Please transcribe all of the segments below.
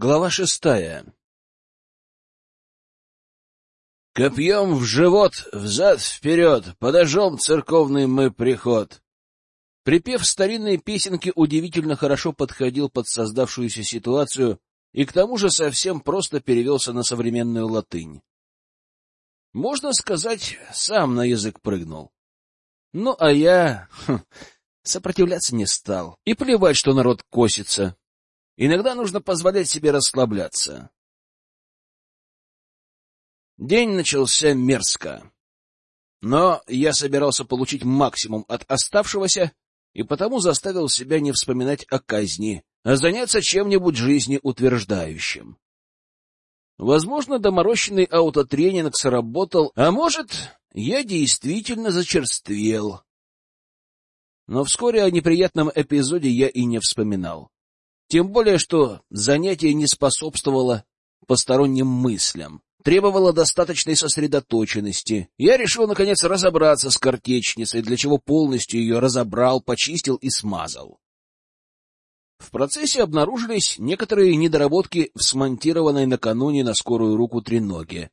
Глава шестая Копьем в живот, взад-вперед, подожжем церковный мы приход. Припев старинной песенки удивительно хорошо подходил под создавшуюся ситуацию и к тому же совсем просто перевелся на современную латынь. Можно сказать, сам на язык прыгнул. Ну, а я хм, сопротивляться не стал. И плевать, что народ косится. Иногда нужно позволять себе расслабляться. День начался мерзко. Но я собирался получить максимум от оставшегося, и потому заставил себя не вспоминать о казни, а заняться чем-нибудь жизнеутверждающим. Возможно, доморощенный аутотренинг сработал, а может, я действительно зачерствел. Но вскоре о неприятном эпизоде я и не вспоминал. Тем более, что занятие не способствовало посторонним мыслям, требовало достаточной сосредоточенности. Я решил, наконец, разобраться с картечницей, для чего полностью ее разобрал, почистил и смазал. В процессе обнаружились некоторые недоработки в смонтированной накануне на скорую руку треноге.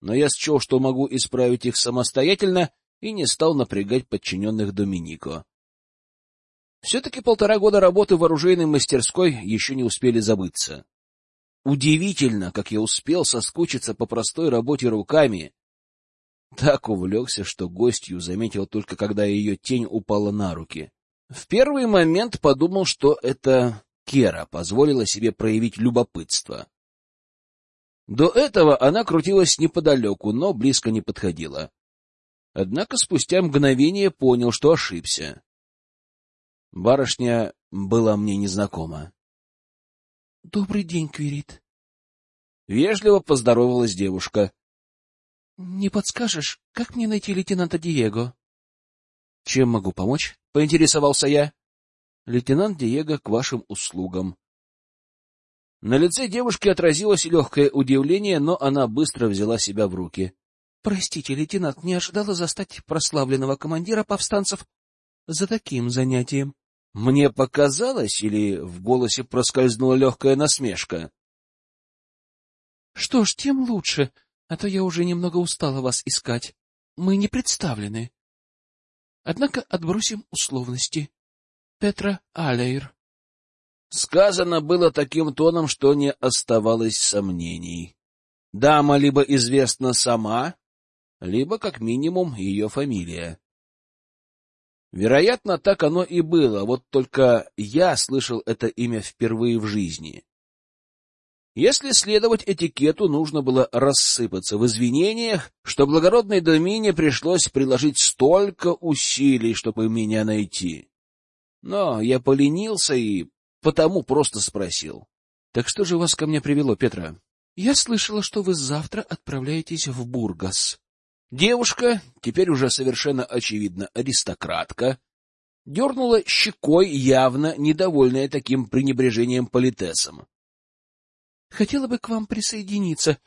Но я счел, что могу исправить их самостоятельно, и не стал напрягать подчиненных Доминико. Все-таки полтора года работы в оружейной мастерской еще не успели забыться. Удивительно, как я успел соскучиться по простой работе руками. Так увлекся, что гостью заметил только, когда ее тень упала на руки. В первый момент подумал, что это Кера позволила себе проявить любопытство. До этого она крутилась неподалеку, но близко не подходила. Однако спустя мгновение понял, что ошибся. Барышня была мне незнакома. — Добрый день, Квирит. Вежливо поздоровалась девушка. — Не подскажешь, как мне найти лейтенанта Диего? — Чем могу помочь? — поинтересовался я. — Лейтенант Диего к вашим услугам. На лице девушки отразилось легкое удивление, но она быстро взяла себя в руки. — Простите, лейтенант, не ожидала застать прославленного командира повстанцев за таким занятием. Мне показалось, или в голосе проскользнула легкая насмешка? — Что ж, тем лучше, а то я уже немного устала вас искать. Мы не представлены. Однако отбросим условности. Петра Алейр. Сказано было таким тоном, что не оставалось сомнений. Дама либо известна сама, либо, как минимум, ее фамилия. Вероятно, так оно и было, вот только я слышал это имя впервые в жизни. Если следовать этикету, нужно было рассыпаться в извинениях, что благородной Домине пришлось приложить столько усилий, чтобы меня найти. Но я поленился и потому просто спросил. — Так что же вас ко мне привело, Петра? — Я слышала, что вы завтра отправляетесь в Бургас. Девушка, теперь уже совершенно очевидно аристократка, дернула щекой, явно недовольная таким пренебрежением политесом. — Хотела бы к вам присоединиться.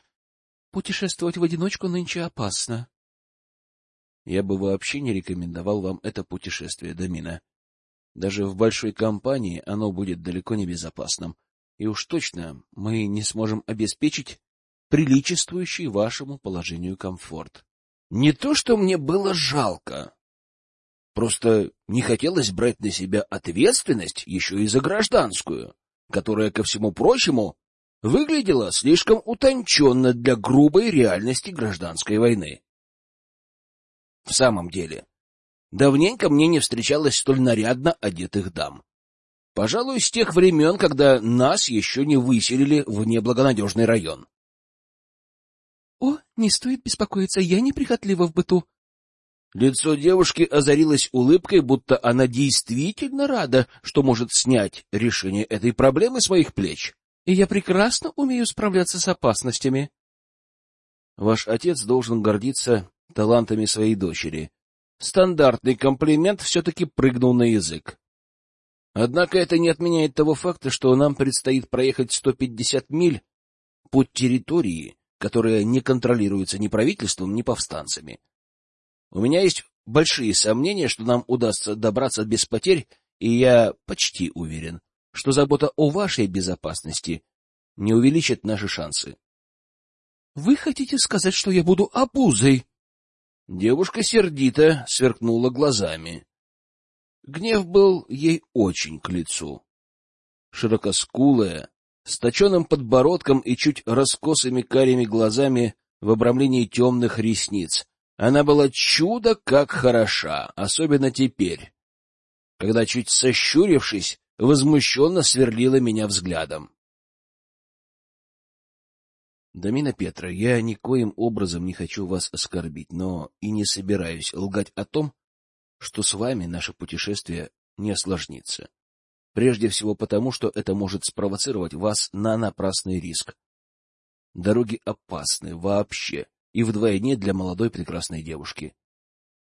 Путешествовать в одиночку нынче опасно. — Я бы вообще не рекомендовал вам это путешествие, Домина. Даже в большой компании оно будет далеко не безопасным, и уж точно мы не сможем обеспечить приличествующий вашему положению комфорт. Не то, что мне было жалко. Просто не хотелось брать на себя ответственность еще и за гражданскую, которая, ко всему прочему, выглядела слишком утонченно для грубой реальности гражданской войны. В самом деле, давненько мне не встречалось столь нарядно одетых дам. Пожалуй, с тех времен, когда нас еще не выселили в неблагонадежный район. — О, не стоит беспокоиться, я неприхотлива в быту. Лицо девушки озарилось улыбкой, будто она действительно рада, что может снять решение этой проблемы с моих плеч. И я прекрасно умею справляться с опасностями. Ваш отец должен гордиться талантами своей дочери. Стандартный комплимент все-таки прыгнул на язык. Однако это не отменяет того факта, что нам предстоит проехать 150 миль путь территории, которая не контролируется ни правительством, ни повстанцами. У меня есть большие сомнения, что нам удастся добраться без потерь, и я почти уверен, что забота о вашей безопасности не увеличат наши шансы. — Вы хотите сказать, что я буду обузой? Девушка сердито сверкнула глазами. Гнев был ей очень к лицу. Широкоскулая, с точенным подбородком и чуть раскосыми карими глазами в обрамлении темных ресниц. Она была чудо как хороша, особенно теперь, когда, чуть сощурившись, возмущенно сверлила меня взглядом. Дамина Петра, я никоим образом не хочу вас оскорбить, но и не собираюсь лгать о том, что с вами наше путешествие не осложнится. Прежде всего потому, что это может спровоцировать вас на напрасный риск. Дороги опасны вообще, и вдвойне для молодой прекрасной девушки.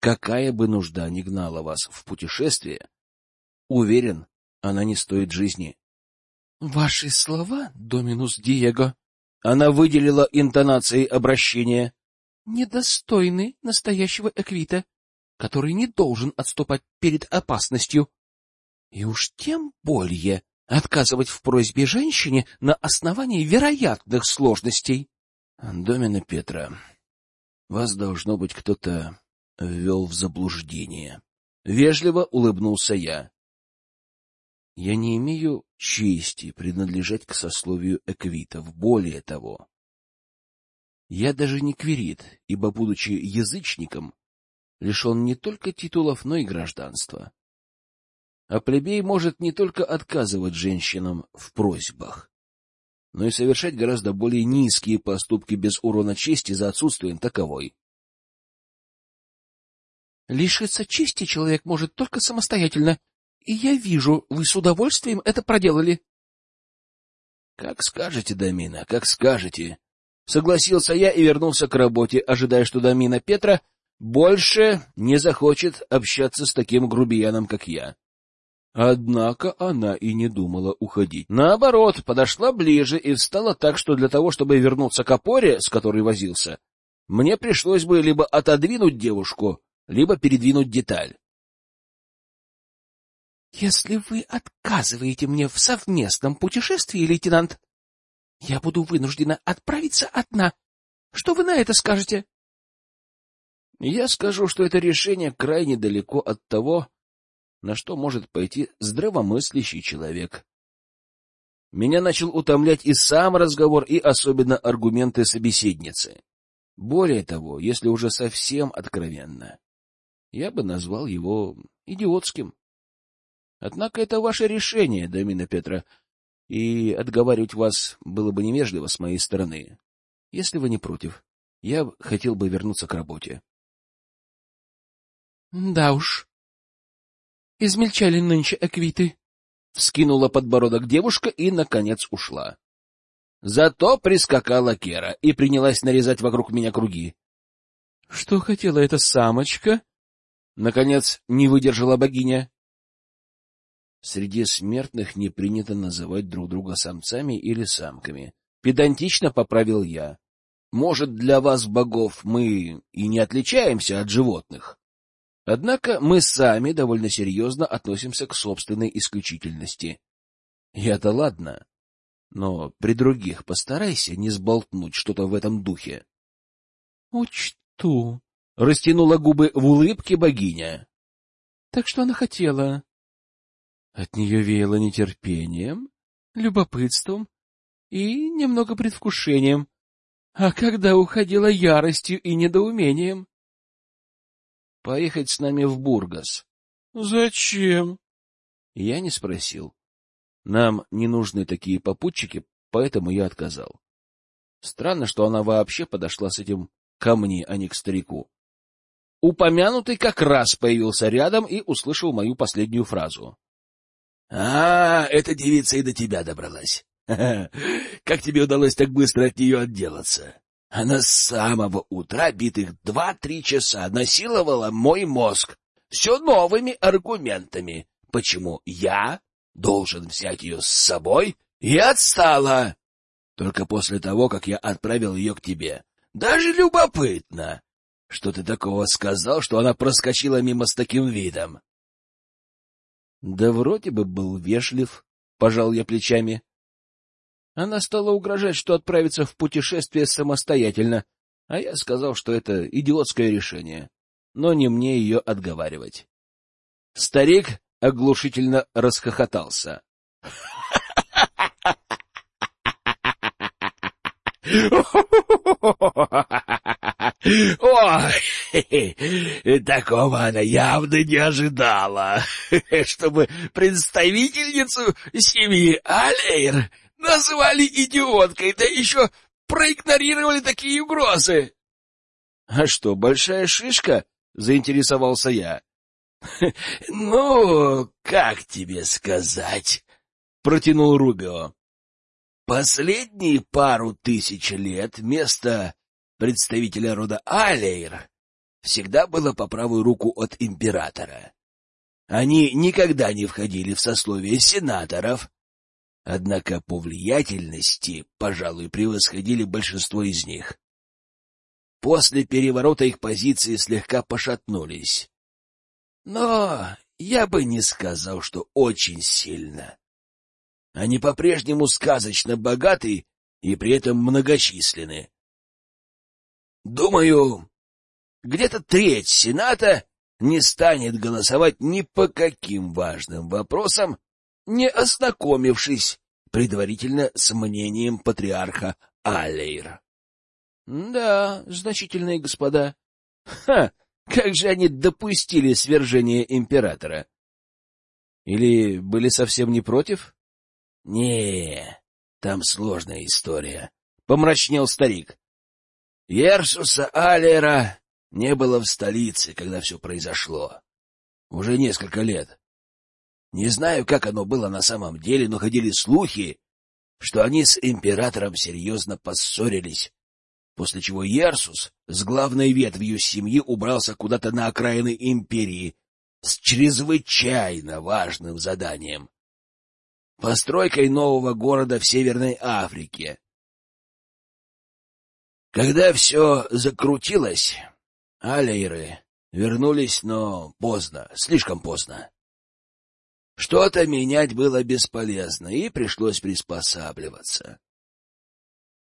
Какая бы нужда ни гнала вас в путешествие, уверен, она не стоит жизни. — Ваши слова, Доминус Диего, она выделила интонацией обращения. — Недостойны настоящего Эквита, который не должен отступать перед опасностью. И уж тем более отказывать в просьбе женщине на основании вероятных сложностей. — Домина Петра, вас, должно быть, кто-то ввел в заблуждение. Вежливо улыбнулся я. Я не имею чести принадлежать к сословию эквитов. Более того, я даже не квирит, ибо, будучи язычником, лишен не только титулов, но и гражданства. А плебей может не только отказывать женщинам в просьбах, но и совершать гораздо более низкие поступки без урона чести за отсутствием таковой. Лишиться чести человек может только самостоятельно, и я вижу, вы с удовольствием это проделали. — Как скажете, Дамина, как скажете. Согласился я и вернулся к работе, ожидая, что Дамина Петра больше не захочет общаться с таким грубияном, как я. Однако она и не думала уходить. Наоборот, подошла ближе и встала так, что для того, чтобы вернуться к опоре, с которой возился, мне пришлось бы либо отодвинуть девушку, либо передвинуть деталь. Если вы отказываете мне в совместном путешествии, лейтенант, я буду вынуждена отправиться одна. Что вы на это скажете? Я скажу, что это решение крайне далеко от того, на что может пойти здравомыслящий человек. Меня начал утомлять и сам разговор, и особенно аргументы собеседницы. Более того, если уже совсем откровенно, я бы назвал его идиотским. Однако это ваше решение, Домина Петра, и отговаривать вас было бы невежливо с моей стороны. Если вы не против, я хотел бы вернуться к работе. — Да уж. Измельчали нынче эквиты. Вскинула подбородок девушка и, наконец, ушла. Зато прискакала Кера и принялась нарезать вокруг меня круги. — Что хотела эта самочка? Наконец не выдержала богиня. Среди смертных не принято называть друг друга самцами или самками. Педантично поправил я. Может, для вас, богов, мы и не отличаемся от животных. Однако мы сами довольно серьезно относимся к собственной исключительности. Я-то ладно, но при других постарайся не сболтнуть что-то в этом духе. — Учту, — растянула губы в улыбке богиня. — Так что она хотела? От нее веяло нетерпением, любопытством и немного предвкушением, а когда уходила яростью и недоумением. — Поехать с нами в Бургас. — Зачем? Я не спросил. Нам не нужны такие попутчики, поэтому я отказал. Странно, что она вообще подошла с этим ко мне, а не к старику. Упомянутый как раз появился рядом и услышал мою последнюю фразу. — А, эта девица и до тебя добралась. Как тебе удалось так быстро от нее отделаться? Она с самого утра битых два-три часа насиловала мой мозг все новыми аргументами, почему я должен взять ее с собой, и отстала. Только после того, как я отправил ее к тебе. Даже любопытно, что ты такого сказал, что она проскочила мимо с таким видом. Да вроде бы был вежлив, пожал я плечами. Она стала угрожать, что отправится в путешествие самостоятельно, а я сказал, что это идиотское решение, но не мне ее отговаривать. Старик оглушительно расхохотался. Ой, такого она явно не ожидала, чтобы представительницу семьи Алейр назвали идиоткой, да еще проигнорировали такие угрозы. — А что, большая шишка? — заинтересовался я. — Ну, как тебе сказать? — протянул Рубио. Последние пару тысяч лет место представителя рода Алейр всегда было по правую руку от императора. Они никогда не входили в сословие сенаторов, однако по влиятельности, пожалуй, превосходили большинство из них. После переворота их позиции слегка пошатнулись. Но я бы не сказал, что очень сильно. Они по-прежнему сказочно богаты и при этом многочисленны. Думаю, где-то треть Сената не станет голосовать ни по каким важным вопросам, не ознакомившись предварительно с мнением патриарха Аллейра. — Да, значительные господа. Ха! Как же они допустили свержение императора? Или были совсем не против? — Не, там сложная история, — помрачнел старик. Ерсуса Аллера не было в столице, когда все произошло. Уже несколько лет. Не знаю, как оно было на самом деле, но ходили слухи, что они с императором серьезно поссорились, после чего Ерсус с главной ветвью семьи убрался куда-то на окраины империи с чрезвычайно важным заданием — постройкой нового города в Северной Африке. Когда все закрутилось, алейры вернулись, но поздно, слишком поздно. Что-то менять было бесполезно, и пришлось приспосабливаться.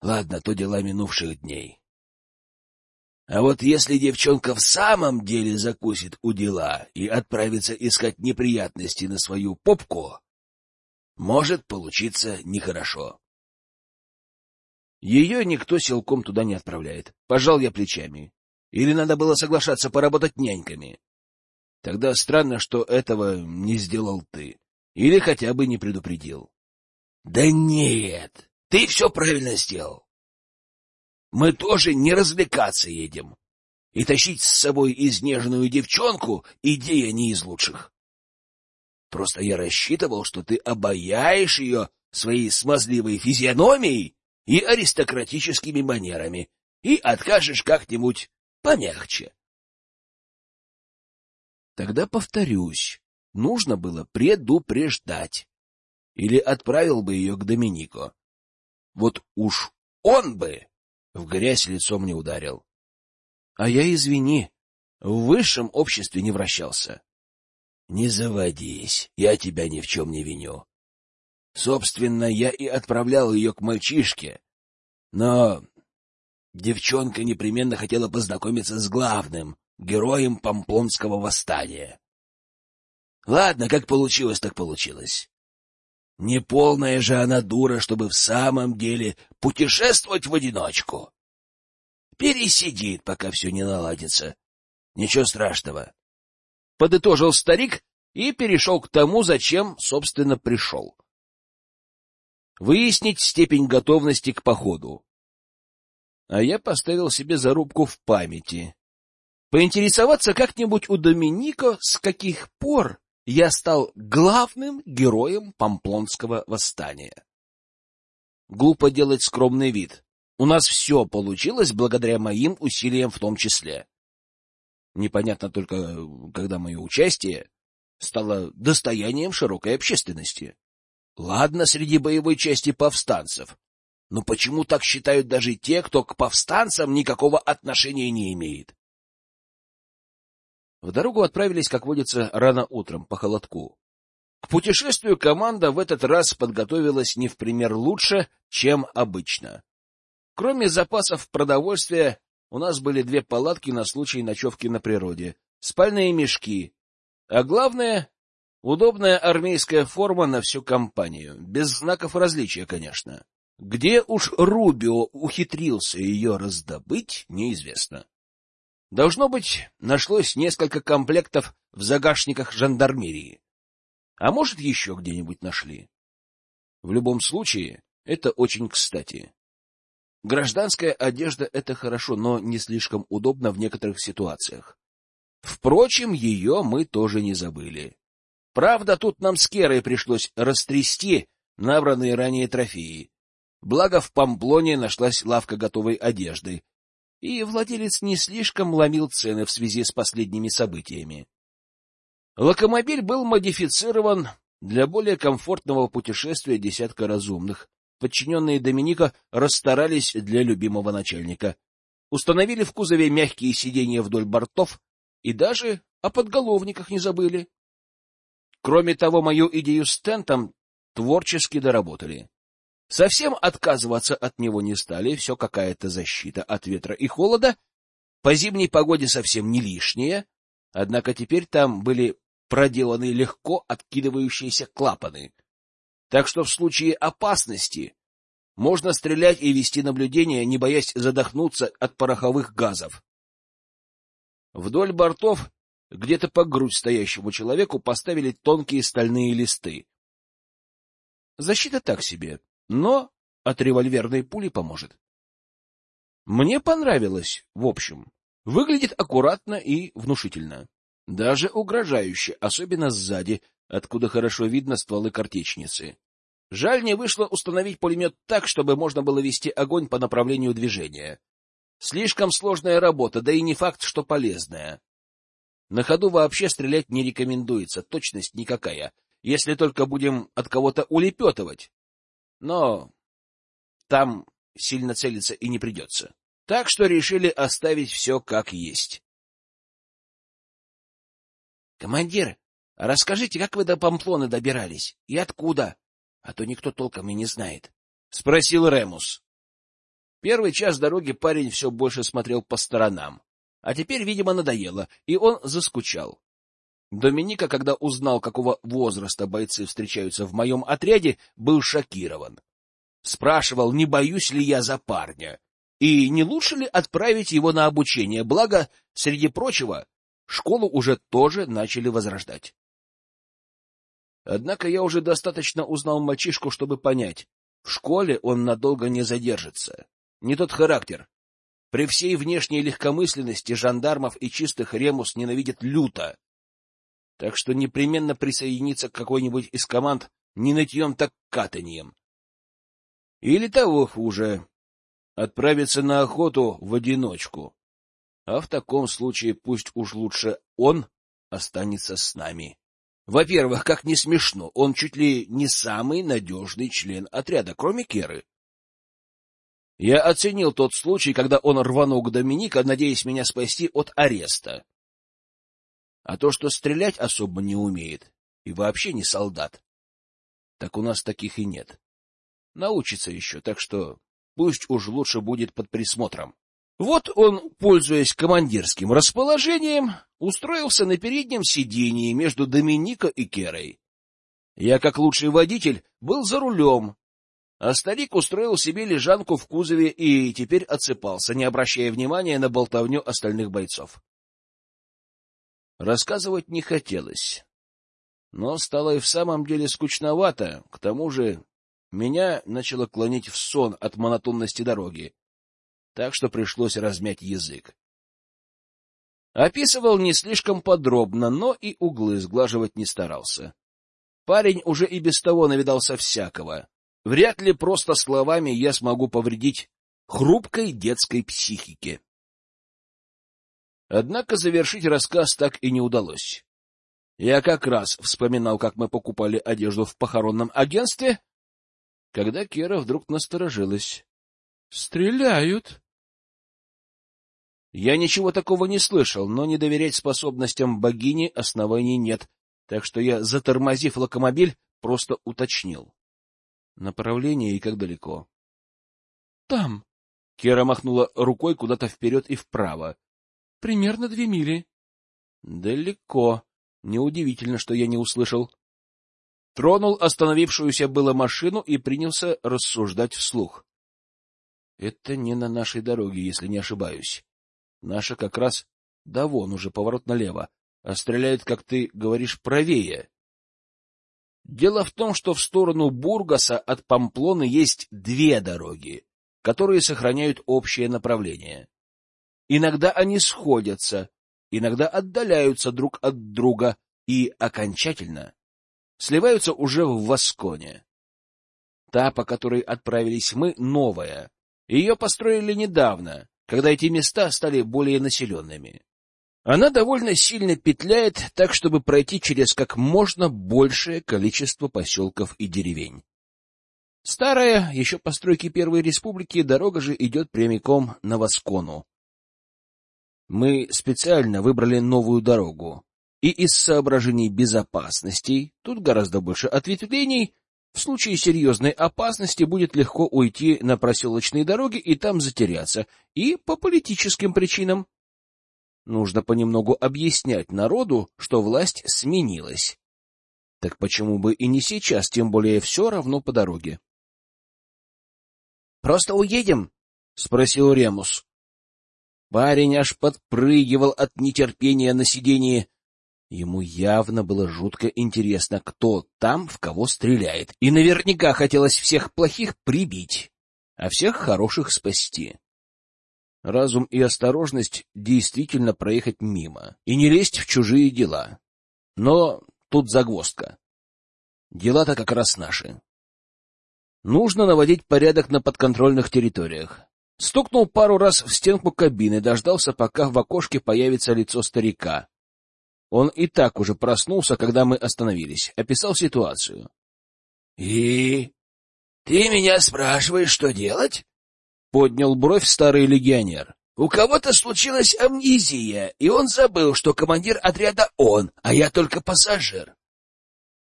Ладно, то дела минувших дней. А вот если девчонка в самом деле закусит у дела и отправится искать неприятности на свою попку, может получиться нехорошо. Ее никто силком туда не отправляет. Пожал я плечами. Или надо было соглашаться поработать няньками? Тогда странно, что этого не сделал ты. Или хотя бы не предупредил. — Да нет, ты все правильно сделал. Мы тоже не развлекаться едем. И тащить с собой изнеженную девчонку — идея не из лучших. Просто я рассчитывал, что ты обаяешь ее своей смазливой физиономией и аристократическими манерами и откажешь как-нибудь помягче. Тогда повторюсь, нужно было предупреждать. Или отправил бы ее к Доминико. Вот уж он бы в грязь лицом не ударил. А я, извини, в высшем обществе не вращался. Не заводись, я тебя ни в чем не виню. Собственно, я и отправлял ее к мальчишке. Но девчонка непременно хотела познакомиться с главным, героем Памплонского восстания. Ладно, как получилось, так получилось. Не полная же она дура, чтобы в самом деле путешествовать в одиночку. Пересидит, пока все не наладится. Ничего страшного. Подытожил старик и перешел к тому, зачем, собственно, пришел. Выяснить степень готовности к походу. А я поставил себе зарубку в памяти поинтересоваться как-нибудь у Доминика, с каких пор я стал главным героем Памплонского восстания. Глупо делать скромный вид. У нас все получилось благодаря моим усилиям в том числе. Непонятно только, когда мое участие стало достоянием широкой общественности. Ладно, среди боевой части повстанцев. Но почему так считают даже те, кто к повстанцам никакого отношения не имеет? В дорогу отправились, как водится, рано утром, по холодку. К путешествию команда в этот раз подготовилась не в пример лучше, чем обычно. Кроме запасов продовольствия, у нас были две палатки на случай ночевки на природе, спальные мешки, а главное — удобная армейская форма на всю компанию, без знаков различия, конечно. Где уж Рубио ухитрился ее раздобыть, неизвестно. Должно быть, нашлось несколько комплектов в загашниках жандармерии. А может, еще где-нибудь нашли. В любом случае, это очень кстати. Гражданская одежда — это хорошо, но не слишком удобно в некоторых ситуациях. Впрочем, ее мы тоже не забыли. Правда, тут нам с Керой пришлось растрясти набранные ранее трофеи. Благо, в Памплоне нашлась лавка готовой одежды, и владелец не слишком ломил цены в связи с последними событиями. Локомобиль был модифицирован для более комфортного путешествия десятка разумных. Подчиненные Доминика расстарались для любимого начальника. Установили в кузове мягкие сиденья вдоль бортов и даже о подголовниках не забыли. Кроме того, мою идею с тентом творчески доработали. Совсем отказываться от него не стали, все какая-то защита от ветра и холода, по зимней погоде совсем не лишняя, однако теперь там были проделаны легко откидывающиеся клапаны. Так что в случае опасности можно стрелять и вести наблюдение, не боясь задохнуться от пороховых газов. Вдоль бортов, где-то по грудь стоящему человеку, поставили тонкие стальные листы. Защита так себе, но от револьверной пули поможет. Мне понравилось, в общем. Выглядит аккуратно и внушительно. Даже угрожающе, особенно сзади, откуда хорошо видно стволы картечницы. Жаль, не вышло установить пулемет так, чтобы можно было вести огонь по направлению движения. Слишком сложная работа, да и не факт, что полезная. На ходу вообще стрелять не рекомендуется, точность никакая, если только будем от кого-то улепетывать. Но там сильно целиться и не придется. Так что решили оставить все как есть. — Командир, расскажите, как вы до Памплоны добирались? И откуда? А то никто толком и не знает. — спросил Ремус. Первый час дороги парень все больше смотрел по сторонам. А теперь, видимо, надоело, и он заскучал. Доминика, когда узнал, какого возраста бойцы встречаются в моем отряде, был шокирован. Спрашивал, не боюсь ли я за парня, и не лучше ли отправить его на обучение, благо, среди прочего, Школу уже тоже начали возрождать. Однако я уже достаточно узнал мальчишку, чтобы понять, в школе он надолго не задержится. Не тот характер. При всей внешней легкомысленности жандармов и чистых ремус ненавидят люто. Так что непременно присоединиться к какой-нибудь из команд не нытьем, так катанием. Или того хуже — отправиться на охоту в одиночку. А в таком случае пусть уж лучше он останется с нами. Во-первых, как не смешно, он чуть ли не самый надежный член отряда, кроме Керы. Я оценил тот случай, когда он рванул к Доминика, надеясь меня спасти от ареста. А то, что стрелять особо не умеет, и вообще не солдат, так у нас таких и нет. Научится еще, так что пусть уж лучше будет под присмотром. Вот он, пользуясь командирским расположением, устроился на переднем сидении между Доминика и Керой. Я, как лучший водитель, был за рулем, а старик устроил себе лежанку в кузове и теперь отсыпался, не обращая внимания на болтовню остальных бойцов. Рассказывать не хотелось, но стало и в самом деле скучновато, к тому же меня начало клонить в сон от монотонности дороги так что пришлось размять язык. Описывал не слишком подробно, но и углы сглаживать не старался. Парень уже и без того навидался всякого. Вряд ли просто словами я смогу повредить хрупкой детской психике. Однако завершить рассказ так и не удалось. Я как раз вспоминал, как мы покупали одежду в похоронном агентстве, когда Кера вдруг насторожилась. — Стреляют! Я ничего такого не слышал, но не доверять способностям богини оснований нет. так что я, затормозив локомобиль, просто уточнил. Направление и как далеко. — Там. Кера махнула рукой куда-то вперед и вправо. — Примерно две мили. — Далеко. Неудивительно, что я не услышал. Тронул остановившуюся было машину и принялся рассуждать вслух. Это не на нашей дороге, если не ошибаюсь. Наша как раз... Да вон уже поворот налево, а стреляет, как ты говоришь, правее. Дело в том, что в сторону Бургаса от Памплоны есть две дороги, которые сохраняют общее направление. Иногда они сходятся, иногда отдаляются друг от друга и окончательно сливаются уже в Восконе. Та, по которой отправились мы, новая, ее построили недавно, когда эти места стали более населенными. Она довольно сильно петляет, так чтобы пройти через как можно большее количество поселков и деревень. Старая, еще постройки Первой Республики, дорога же идет прямиком на Воскону. Мы специально выбрали новую дорогу, и из соображений безопасности, тут гораздо больше ответвлений, в случае серьезной опасности будет легко уйти на проселочные дороги и там затеряться, и по политическим причинам. Нужно понемногу объяснять народу, что власть сменилась. Так почему бы и не сейчас, тем более все равно по дороге. — Просто уедем? — спросил Ремус. Парень аж подпрыгивал от нетерпения на сиденье. Ему явно было жутко интересно, кто там в кого стреляет, и наверняка хотелось всех плохих прибить, а всех хороших спасти. Разум и осторожность действительно проехать мимо и не лезть в чужие дела. Но тут загвоздка. Дела-то как раз наши. Нужно наводить порядок на подконтрольных территориях. Стукнул пару раз в стенку кабины, дождался, пока в окошке появится лицо старика. Он и так уже проснулся, когда мы остановились, описал ситуацию. — И? Ты меня спрашиваешь, что делать? — поднял бровь старый легионер. — У кого-то случилась амнезия, и он забыл, что командир отряда он, а я только пассажир.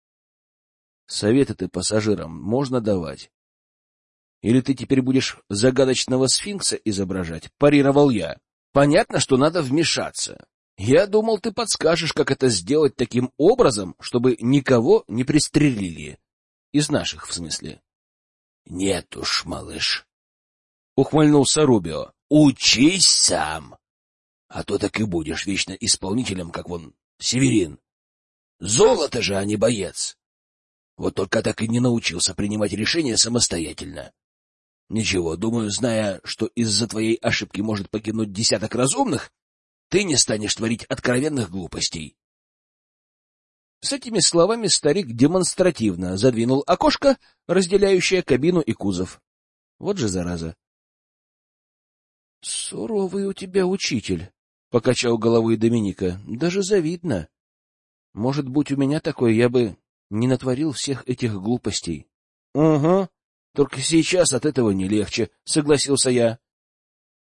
— Советы ты пассажирам можно давать? Или ты теперь будешь загадочного сфинкса изображать? Парировал я. Понятно, что надо вмешаться. Я думал, ты подскажешь, как это сделать таким образом, чтобы никого не пристрелили. Из наших, в смысле. — Нет уж, малыш. — ухмыльнулся Рубио. — Учись сам. А то так и будешь вечно исполнителем, как вон Северин. Золото же, а не боец. Вот только так и не научился принимать решения самостоятельно. Ничего, думаю, зная, что из-за твоей ошибки может погибнуть десяток разумных, ты не станешь творить откровенных глупостей. С этими словами старик демонстративно задвинул окошко, разделяющее кабину и кузов. Вот же зараза. — Суровый у тебя учитель, — покачал головой Доминика. — Даже завидно. Может, будь у меня такой, я бы не натворил всех этих глупостей. — Угу, только сейчас от этого не легче, — согласился я.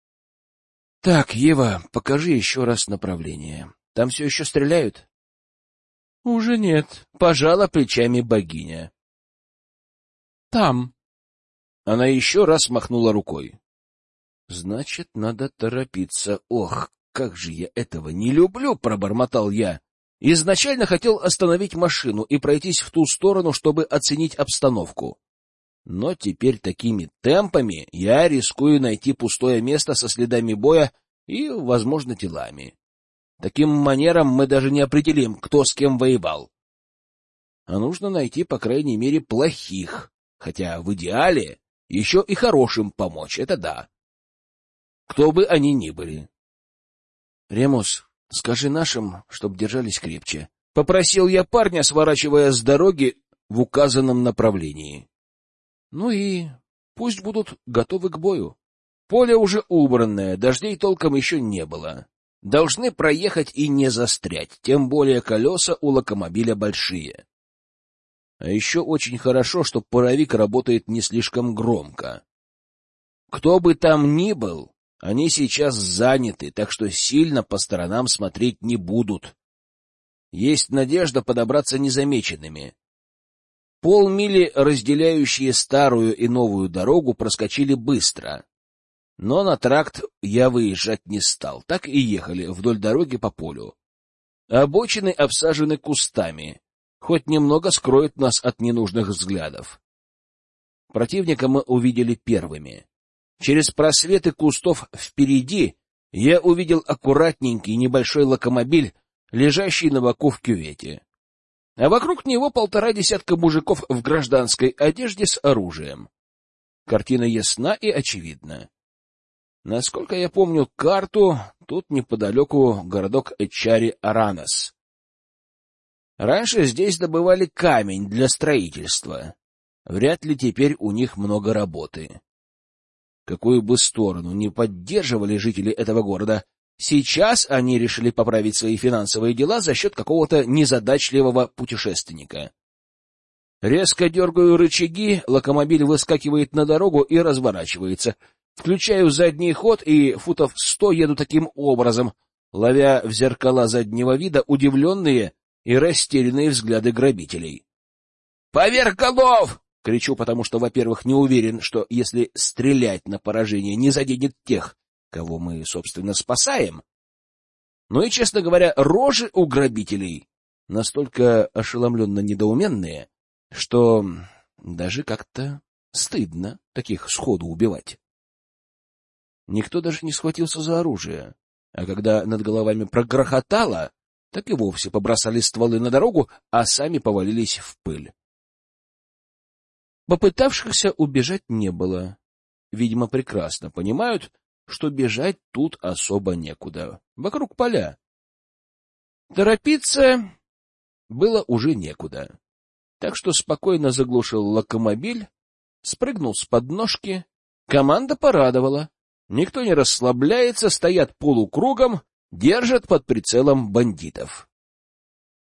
— Так, Ева, покажи еще раз направление. Там все еще стреляют? — Уже нет, — пожала плечами богиня. — Там. Она еще раз махнула рукой. — Значит, надо торопиться. Ох, как же я этого не люблю, — пробормотал я. Изначально хотел остановить машину и пройтись в ту сторону, чтобы оценить обстановку. Но теперь такими темпами я рискую найти пустое место со следами боя и, возможно, телами. Таким манером мы даже не определим, кто с кем воевал. А нужно найти, по крайней мере, плохих, хотя в идеале еще и хорошим помочь, это да. Кто бы они ни были. — Ремус, скажи нашим, чтоб держались крепче. Попросил я парня, сворачивая с дороги в указанном направлении. Ну и пусть будут готовы к бою. Поле уже убранное, дождей толком еще не было. Должны проехать и не застрять, тем более колеса у локомобиля большие. А еще очень хорошо, что паровик работает не слишком громко. Кто бы там ни был, они сейчас заняты, так что сильно по сторонам смотреть не будут. есть надежда подобраться незамеченными. Полмили, разделяющие старую и новую дорогу, проскочили быстро. Но на тракт я выезжать не стал, так и ехали вдоль дороги по полю. Обочины обсажены кустами, хоть немного скроют нас от ненужных взглядов. Противника мы увидели первыми. Через просветы кустов впереди я увидел аккуратненький небольшой локомобиль, лежащий на боку в кювете. А вокруг него полтора десятка мужиков в гражданской одежде с оружием. Картина ясна и очевидна. Насколько я помню карту, тут неподалеку городок Эчари-Аранос. Раньше здесь добывали камень для строительства. Вряд ли теперь у них много работы. Какую бы сторону не поддерживали жители этого города, сейчас они решили поправить свои финансовые дела за счет какого-то незадачливого путешественника. Резко дергаю рычаги, локомобиль выскакивает на дорогу и разворачивается. Включаю задний ход и футов сто еду таким образом, ловя в зеркала заднего вида удивленные и растерянные взгляды грабителей. «Поверх голов!» — кричу, потому что, во-первых, не уверен, что если стрелять на поражение не заденет тех, кого мы, собственно, спасаем. Но и, честно говоря, рожи у грабителей настолько ошеломленно недоуменные, что даже как-то стыдно таких сходу убивать. Никто даже не схватился за оружие, а когда над головами прогрохотало, так и вовсе побросали стволы на дорогу, а сами повалились в пыль. Попытавшихся убежать не было. Видимо, прекрасно понимают, что бежать тут особо некуда. Вокруг поля. Торопиться было уже некуда. Так что спокойно заглушил локомобиль, спрыгнул с подножки. Команда порадовала. Никто не расслабляется, стоят полукругом, держат под прицелом бандитов.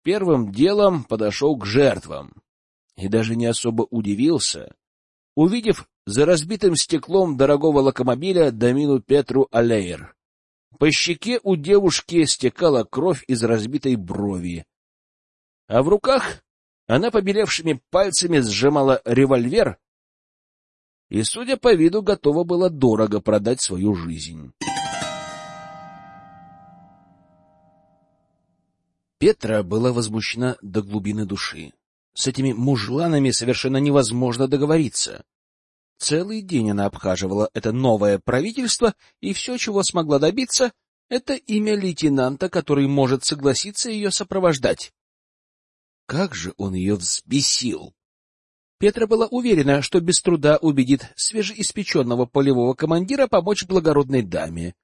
Первым делом подошел к жертвам и даже не особо удивился, увидев за разбитым стеклом дорогого локомобиля Домину Петру Алейр. По щеке у девушки стекала кровь из разбитой брови, а в руках она побелевшими пальцами сжимала револьвер и, судя по виду, готова была дорого продать свою жизнь. Петра была возмущена до глубины души. С этими мужланами совершенно невозможно договориться. Целый день она обхаживала это новое правительство, и все, чего смогла добиться, это имя лейтенанта, который может согласиться ее сопровождать. Как же он ее взбесил! Петра была уверена, что без труда убедит свежеиспеченного полевого командира помочь благородной даме.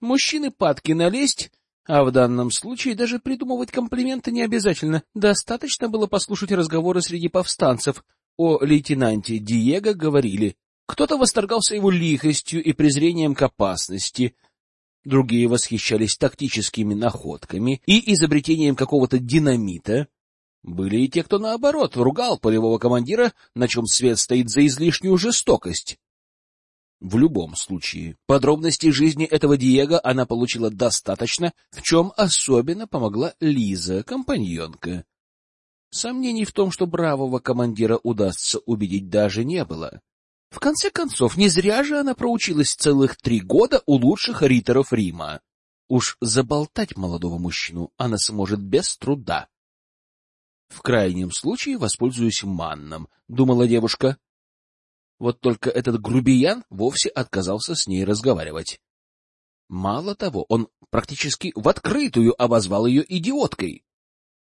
Мужчины падки налезть а в данном случае даже придумывать комплименты не обязательно. Достаточно было послушать разговоры среди повстанцев. О лейтенанте Диего говорили. Кто-то восторгался его лихостью и презрением к опасности, другие восхищались тактическими находками и изобретением какого-то динамита. Были и те, кто, наоборот, ругал полевого командира, на чем свет стоит за излишнюю жестокость. В любом случае, подробностей жизни этого Диего она получила достаточно, в чем особенно помогла Лиза, компаньонка. Сомнений в том, что бравого командира удастся убедить, даже не было. В конце концов, не зря же она проучилась целых три года у лучших риторов Рима. Уж заболтать молодого мужчину она сможет без труда. В крайнем случае воспользуюсь манном, — думала девушка. Вот только этот грубиян вовсе отказался с ней разговаривать. Мало того, он практически в открытую обозвал ее идиоткой.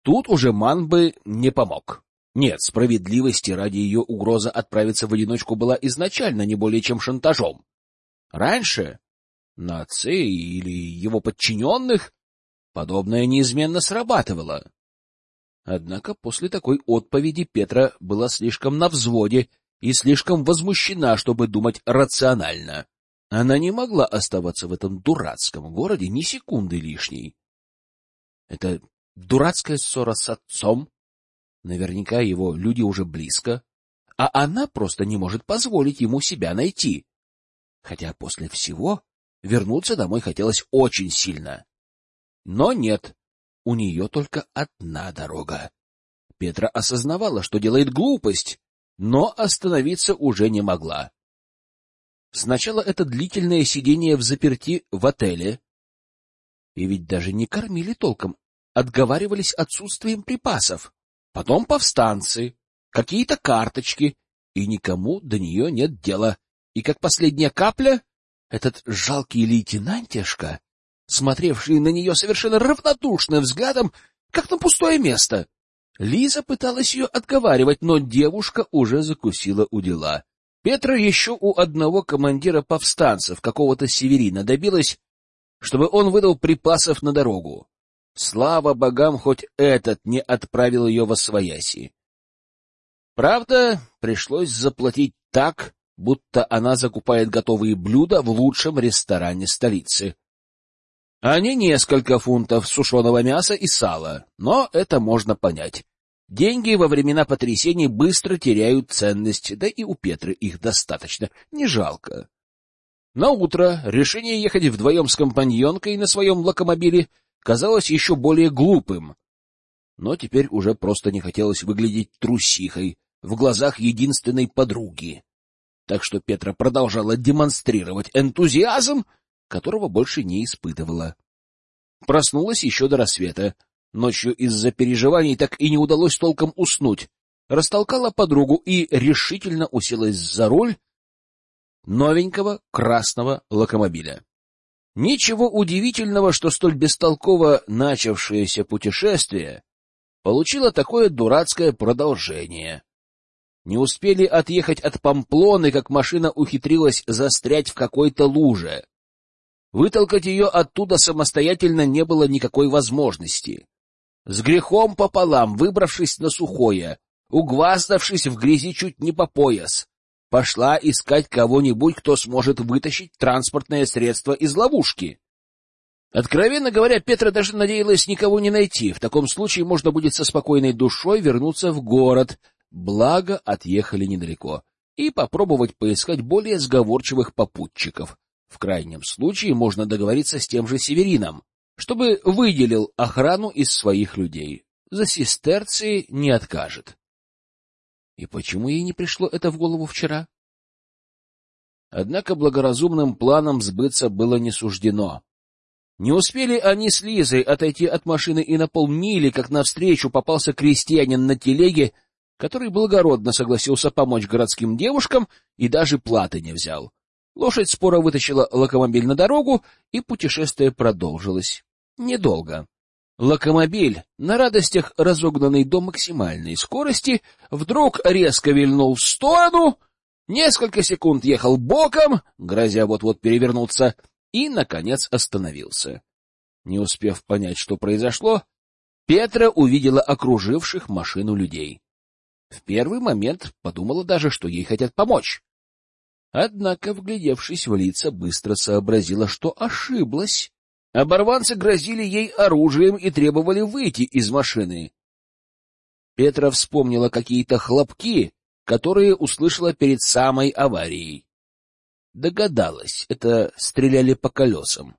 Тут уже Ман бы не помог. Нет, справедливости ради ее угроза отправиться в одиночку была изначально не более чем шантажом. Раньше на отце или его подчиненных подобное неизменно срабатывало. Однако после такой отповеди Петра была слишком на взводе и слишком возмущена, чтобы думать рационально. Она не могла оставаться в этом дурацком городе ни секунды лишней. Это дурацкая ссора с отцом. Наверняка его люди уже близко, а она просто не может позволить ему себя найти. Хотя после всего вернуться домой хотелось очень сильно. Но нет. у нее только одна дорога. Петра осознавала, что делает глупость, но остановиться уже не могла. Сначала это длительное сидение в заперти в отеле. И ведь даже не кормили толком, отговаривались отсутствием припасов. Потом повстанцы, какие-то карточки, и никому до нее нет дела. И как последняя капля, этот жалкий лейтенантишка, смотревший на нее совершенно равнодушным взглядом, как на пустое место. Лиза пыталась ее отговаривать, но девушка уже закусила у дела. Петра еще у одного командира повстанцев, какого-то северина, добилась, чтобы он выдал припасов на дорогу. Слава богам, хоть этот не отправил ее во свояси. Правда, пришлось заплатить так, будто она закупает готовые блюда в лучшем ресторане столицы. А не несколько фунтов сушеного мяса и сала, но это можно понять. Деньги во времена потрясений быстро теряют ценность, да и у Петры их достаточно, не жалко. На утро решение ехать вдвоем с компаньонкой на своем локомобиле казалось еще более глупым. Но теперь уже просто не хотелось выглядеть трусихой в глазах единственной подруги. Так что Петра продолжала демонстрировать энтузиазм, которого больше не испытывала. Проснулась еще до рассвета, Ночью из-за переживаний так и не удалось толком уснуть. Растолкала подругу и решительно уселась за руль новенького красного локомобиля. Ничего удивительного, что столь бестолково начавшееся путешествие получило такое дурацкое продолжение. Не успели отъехать от Памплоны, как машина ухитрилась застрять в какой-то луже. Вытолкать ее оттуда самостоятельно не было никакой возможности с грехом пополам, выбравшись на сухое, угваздавшись в грязи чуть не по пояс, пошла искать кого-нибудь, кто сможет вытащить транспортное средство из ловушки. Откровенно говоря, Петра даже надеялась никого не найти. В таком случае можно будет со спокойной душой вернуться в город, благо отъехали недалеко, и попробовать поискать более сговорчивых попутчиков. В крайнем случае можно договориться с тем же Северином чтобы выделил охрану из своих людей. За сестерции не откажет. И почему ей не пришло это в голову вчера? Однако благоразумным планом сбыться было не суждено. Не успели они с Лизой отойти от машины и на полмили, как навстречу попался крестьянин на телеге, который благородно согласился помочь городским девушкам и даже платы не взял. Лошадь споро вытащила локомобиль на дорогу, и путешествие продолжилось. Недолго. Локомобиль, на радостях разогнанный до максимальной скорости, вдруг резко вильнул в сторону, несколько секунд ехал боком, грозя вот-вот перевернуться, и, наконец, остановился. Не успев понять, что произошло, Петра увидела окруживших машину людей. В первый момент подумала даже, что ей хотят помочь. Однако, вглядевшись в лица, быстро сообразила, что ошиблась. Оборванцы грозили ей оружием и требовали выйти из машины. Петра вспомнила какие-то хлопки, которые услышала перед самой аварией. Догадалась, это стреляли по колесам.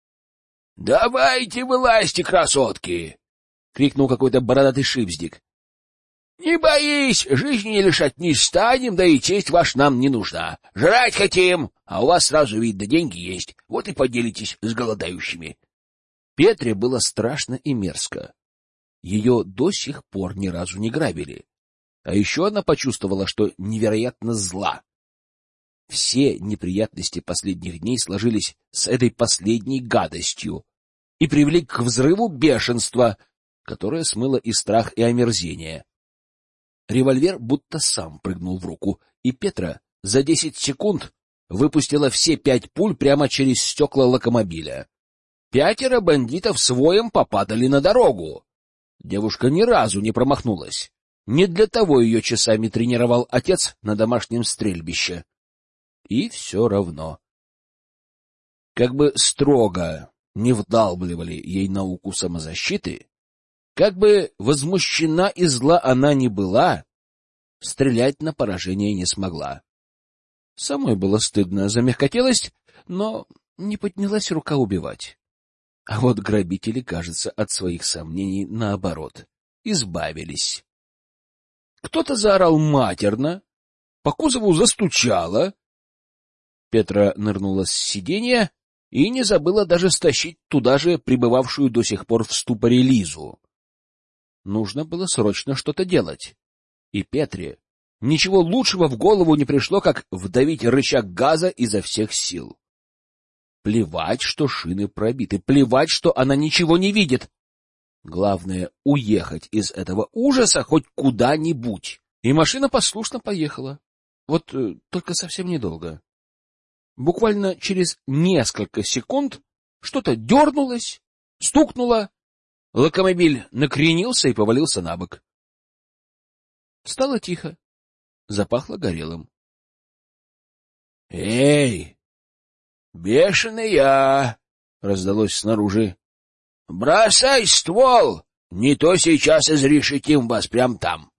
— Давайте вылазьте, красотки! — крикнул какой-то бородатый шипздик. Не боись, жизни лишать не станем, да и честь ваш нам не нужна. Жрать хотим, а у вас сразу видно деньги есть, вот и поделитесь с голодающими. Петре было страшно и мерзко. Ее до сих пор ни разу не грабили. А еще она почувствовала, что невероятно зла. Все неприятности последних дней сложились с этой последней гадостью и привели к взрыву бешенства, которое смыло и страх, и омерзение. Револьвер будто сам прыгнул в руку, и Петра за десять секунд выпустила все пять пуль прямо через стекла локомобиля. Пятеро бандитов своим попадали на дорогу. Девушка ни разу не промахнулась. Не для того ее часами тренировал отец на домашнем стрельбище. И все равно. Как бы строго не вдалбливали ей науку самозащиты, как бы возмущена и зла она ни была, стрелять на поражение не смогла. Самой было стыдно за мягкотелость, но не поднялась рука убивать. А вот грабители, кажется, от своих сомнений наоборот, избавились. Кто-то заорал матерно, по кузову застучало. Петра нырнула с сиденья и не забыла даже стащить туда же пребывавшую до сих пор в ступоре Лизу. Нужно было срочно что-то делать. И Петре ничего лучшего в голову не пришло, как вдавить рычаг газа изо всех сил. Плевать, что шины пробиты, плевать, что она ничего не видит. Главное — уехать из этого ужаса хоть куда-нибудь. И машина послушно поехала. Вот э, только совсем недолго. Буквально через несколько секунд что-то дернулось, стукнуло, локомобиль накренился и повалился на бок. Стало тихо, запахло горелым. — Эй, бешеный я! — раздалось снаружи. — Бросай ствол! Не то сейчас изрешетим вас прям там.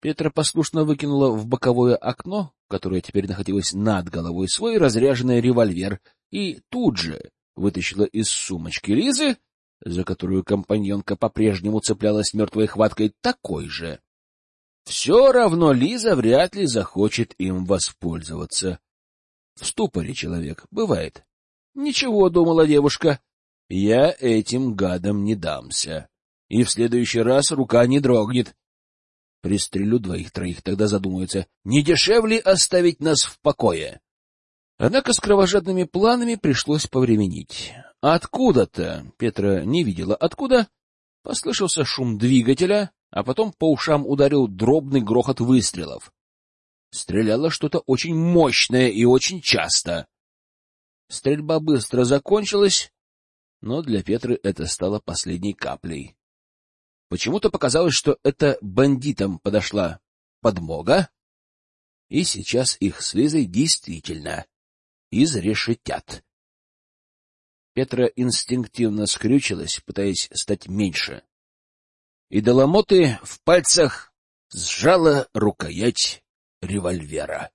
Петра послушно выкинула в боковое окно, которое теперь находилось над головой, свой разряженный револьвер и тут же вытащила из сумочки Лизы, за которую компаньонка по-прежнему цеплялась мертвой хваткой, такой же. Все равно Лиза вряд ли захочет им воспользоваться. В ступоре человек, бывает. Ничего, думала девушка, я этим гадам не дамся. И в следующий раз рука не дрогнет, Пристрелю двоих-троих, тогда задумаются, не дешевле оставить нас в покое. Однако с кровожадными планами пришлось повременить. Откуда-то, Петра не видела откуда, послышался шум двигателя, а потом по ушам ударил дробный грохот выстрелов. Стреляло что-то очень мощное и очень часто. Стрельба быстро закончилась, но для Петры это стало последней каплей. Почему-то показалось, что это бандитам подошла подмога, и сейчас их с Лизой действительно изрешетят. Петра инстинктивно скрючилась, пытаясь стать меньше. И до ломоты в пальцах сжала рукоять револьвера.